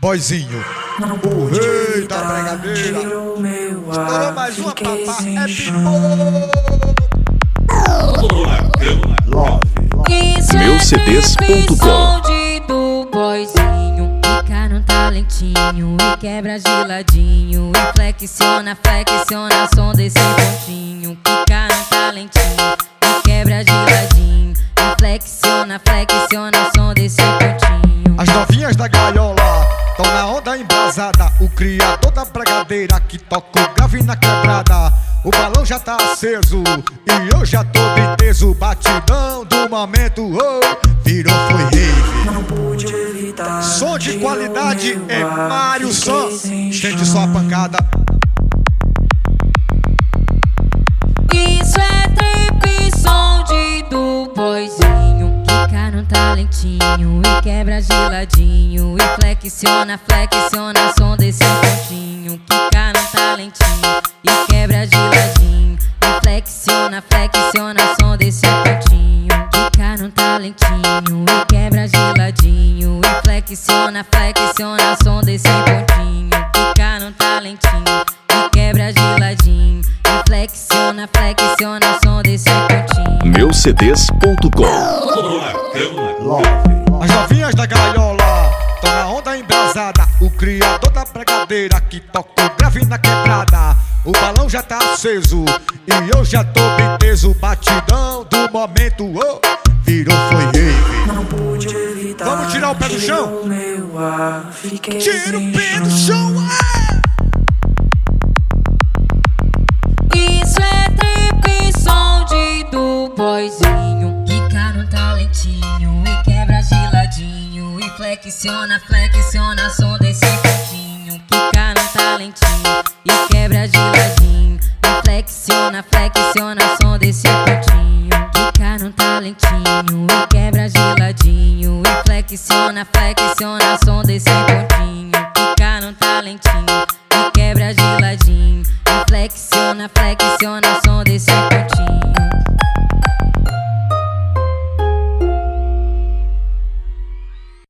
Boizinho, o rei da pregadeira. Estourou mais uma, papá. É Meucds.com do boizinho. Fica no talentinho e quebra geladinho. E flexiona, flexiona, som desse pontinho. Fica no talentinho e quebra geladinho. E flexiona, flexiona, som desse pontinho. As novinhas da gaiola o criador da pregadeira que toca o grave na quebrada. O balão já tá aceso e eu já tô bem teso. Batidão do momento, oh, virou foi rave. Som de qualidade é Mário Só. Estende só a pancada. Fica no talentinho e quebra geladinho e flexiona, flexiona, som desse pontinho. Quica no talentinho e quebra de ladinho. E flexiona, flexiona, som desse pontinho. Quica no talentinho e quebra de ladinho. E flexiona, flexiona, som desse pontinho. Quica no talentinho Meucds.com As novinhas da gaiola Tão na onda embrasada O criador da pregadeira Que toca o grave na quebrada O balão já tá aceso E eu já tô bem teso Batidão do momento oh, Virou foi rave Vamos tirar o pé do chão? Tira o pé do chão ah! Talentinho e quebra geladinho E flexiona, flexiona, som desse pontinho Fica no talentinho e quebra geladinho. E flexiona, flexiona, som desse pontinho Fica no talentinho e quebra geladinho. E flexiona, flexiona, som desse pontinho Fica no talentinho e quebra geladinho. E flexiona, flexiona, som desse pontinho